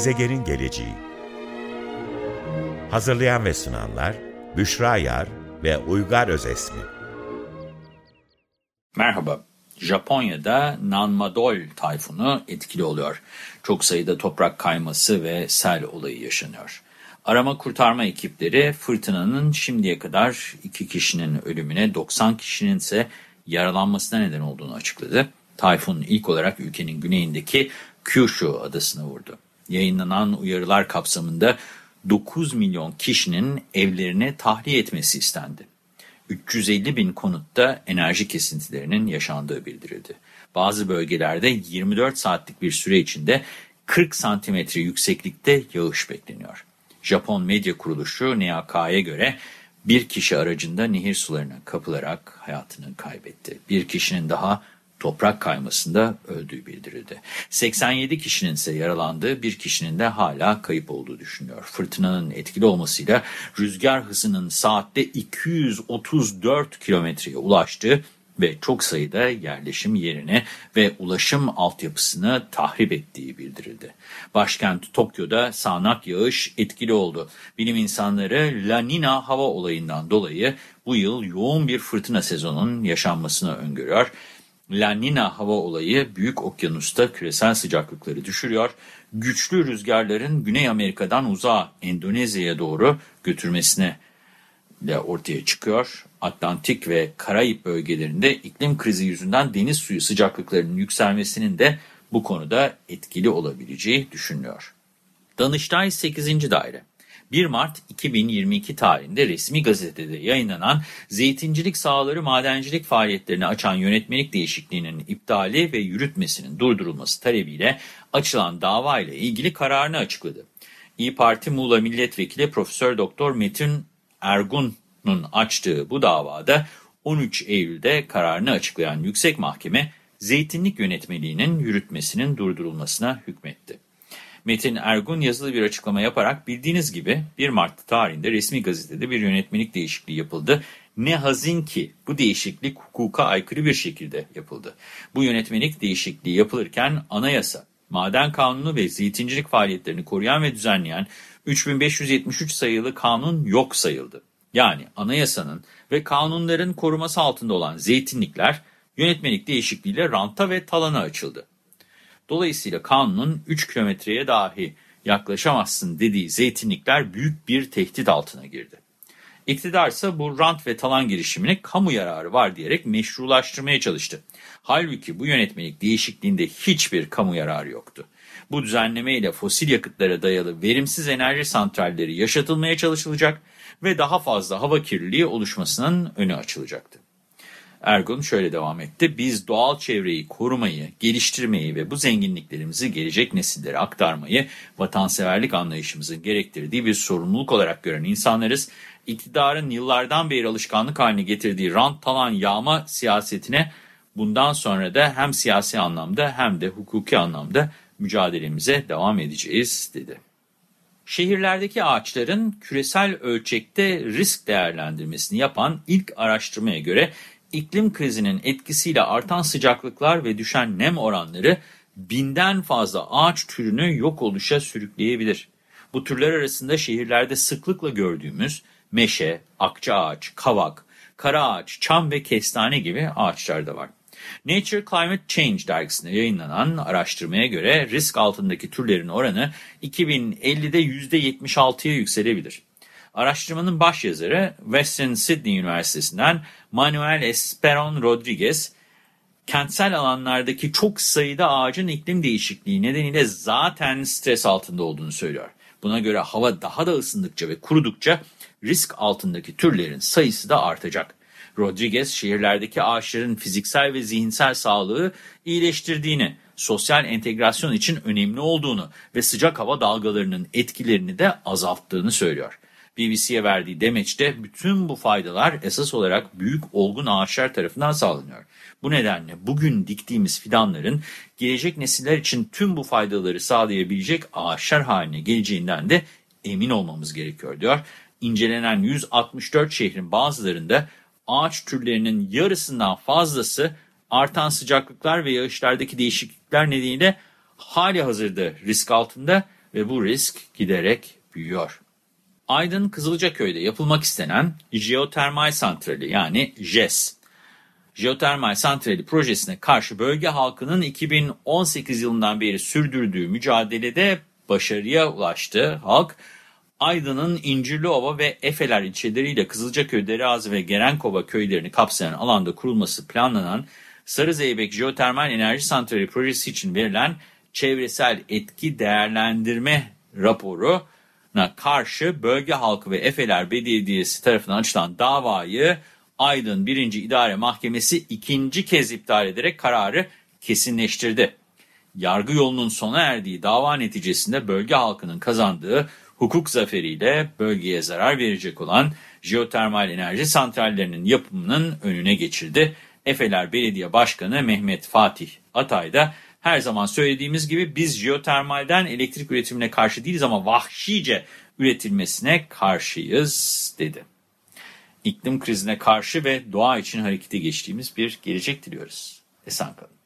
Gezegenin geleceği Hazırlayan ve sunanlar Büşra Yar ve Uygar Özesmi Merhaba. Japonya'da Nanmadol tayfunu etkili oluyor. Çok sayıda toprak kayması ve sel olayı yaşanıyor. Arama kurtarma ekipleri fırtınanın şimdiye kadar 2 kişinin ölümüne 90 kişinin ise yaralanmasına neden olduğunu açıkladı. Tayfun ilk olarak ülkenin güneyindeki Kyushu adasına vurdu. Yayınlanan uyarılar kapsamında 9 milyon kişinin evlerini tahliye etmesi istendi. 350 bin konutta enerji kesintilerinin yaşandığı bildirildi. Bazı bölgelerde 24 saatlik bir süre içinde 40 santimetre yükseklikte yağış bekleniyor. Japon medya kuruluşu NHK'ya göre bir kişi aracında nehir sularına kapılarak hayatını kaybetti. Bir kişinin daha toprak kaymasında öldüğü bildirildi. 87 kişinin ise yaralandığı, bir kişinin de hala kayıp olduğu düşünülüyor. Fırtınanın etkili olmasıyla rüzgar hızının saatte 234 kilometreye ulaştığı ve çok sayıda yerleşim yerine ve ulaşım altyapısını tahrip ettiği bildirildi. Başkent Tokyo'da sağanak yağış etkili oldu. Bilim insanları La Nina hava olayından dolayı bu yıl yoğun bir fırtına sezonunun yaşanmasını öngörüyor. La Nina hava olayı Büyük Okyanus'ta küresel sıcaklıkları düşürüyor. Güçlü rüzgarların Güney Amerika'dan uzağa Endonezya'ya doğru götürmesine de ortaya çıkıyor. Atlantik ve Karayip bölgelerinde iklim krizi yüzünden deniz suyu sıcaklıklarının yükselmesinin de bu konuda etkili olabileceği düşünülüyor. Danıştay 8. Daire 1 Mart 2022 tarihinde resmi gazetede yayınlanan zeytincilik sahaları madencilik faaliyetlerini açan yönetmelik değişikliğinin iptali ve yürütmesinin durdurulması talebiyle açılan dava ile ilgili kararını açıkladı. İyi Parti Muğla Milletvekili Profesör Doktor Metin Ergun'un açtığı bu davada 13 Eylül'de kararını açıklayan Yüksek Mahkeme zeytinlik yönetmeliğinin yürütmesinin durdurulmasına hükmetti. Metin Ergun yazılı bir açıklama yaparak bildiğiniz gibi 1 Mart tarihinde resmi gazetede bir yönetmelik değişikliği yapıldı. Ne hazin ki bu değişiklik hukuka aykırı bir şekilde yapıldı. Bu yönetmelik değişikliği yapılırken anayasa, maden kanunu ve zeytincilik faaliyetlerini koruyan ve düzenleyen 3573 sayılı kanun yok sayıldı. Yani anayasanın ve kanunların koruması altında olan zeytinlikler yönetmelik değişikliğiyle ranta ve talana açıldı. Dolayısıyla kanunun 3 kilometreye dahi yaklaşamazsın dediği zeytinlikler büyük bir tehdit altına girdi. İktidar ise bu rant ve talan girişimine kamu yararı var diyerek meşrulaştırmaya çalıştı. Halbuki bu yönetmelik değişikliğinde hiçbir kamu yararı yoktu. Bu düzenleme ile fosil yakıtlara dayalı verimsiz enerji santralleri yaşatılmaya çalışılacak ve daha fazla hava kirliliği oluşmasının önü açılacaktı. Ergun şöyle devam etti. Biz doğal çevreyi korumayı, geliştirmeyi ve bu zenginliklerimizi gelecek nesillere aktarmayı vatanseverlik anlayışımızın gerektirdiği bir sorumluluk olarak gören insanlarız. İktidarın yıllardan beri alışkanlık haline getirdiği rant talan yağma siyasetine bundan sonra da hem siyasi anlamda hem de hukuki anlamda mücadelemize devam edeceğiz dedi. Şehirlerdeki ağaçların küresel ölçekte risk değerlendirmesini yapan ilk araştırmaya göre iklim krizinin etkisiyle artan sıcaklıklar ve düşen nem oranları binden fazla ağaç türünü yok oluşa sürükleyebilir. Bu türler arasında şehirlerde sıklıkla gördüğümüz meşe, akça ağaç, kavak, kara ağaç, çam ve kestane gibi ağaçlar da var. Nature Climate Change dergisinde yayınlanan araştırmaya göre risk altındaki türlerin oranı 2050'de %76'ya yükselebilir. Araştırmanın başyazarı Western Sydney Üniversitesi'nden Manuel Esperon Rodriguez, kentsel alanlardaki çok sayıda ağacın iklim değişikliği nedeniyle zaten stres altında olduğunu söylüyor. Buna göre hava daha da ısındıkça ve kurudukça risk altındaki türlerin sayısı da artacak. Rodriguez şehirlerdeki ağaçların fiziksel ve zihinsel sağlığı iyileştirdiğini, sosyal entegrasyon için önemli olduğunu ve sıcak hava dalgalarının etkilerini de azalttığını söylüyor. BBC'ye verdiği demeçte bütün bu faydalar esas olarak büyük olgun ağaçlar tarafından sağlanıyor. Bu nedenle bugün diktiğimiz fidanların gelecek nesiller için tüm bu faydaları sağlayabilecek ağaçlar haline geleceğinden de emin olmamız gerekiyor diyor. İncelenen 164 şehrin bazılarında ağaç türlerinin yarısından fazlası artan sıcaklıklar ve yağışlardaki değişiklikler nedeniyle hali hazırda risk altında ve bu risk giderek büyüyor. Aydın Kızılcaköy'de yapılmak istenen jeotermal santrali yani JES, jeotermal santrali projesine karşı bölge halkının 2018 yılından beri sürdürdüğü mücadelede başarıya ulaştı. Halk Aydın'ın İncirliova ve Efeler ilçeleriyle Kızılcaköy, Dereazı ve Gerenkova köylerini kapsayan alanda kurulması planlanan Sarızeybek Jeotermal Enerji Santrali projesi için verilen çevresel etki değerlendirme raporuna karşı bölge halkı ve Efeler Belediyesi tarafından açılan davayı Aydın 1. İdare Mahkemesi ikinci kez iptal ederek kararı kesinleştirdi. Yargı yolunun sona erdiği dava neticesinde bölge halkının kazandığı hukuk zaferiyle bölgeye zarar verecek olan jeotermal enerji santrallerinin yapımının önüne geçildi. Efeler Belediye Başkanı Mehmet Fatih Atay da her zaman söylediğimiz gibi biz jeotermalden elektrik üretimine karşı değiliz ama vahşice üretilmesine karşıyız dedi. İklim krizine karşı ve doğa için harekete geçtiğimiz bir gelecek diliyoruz. Esen kalın.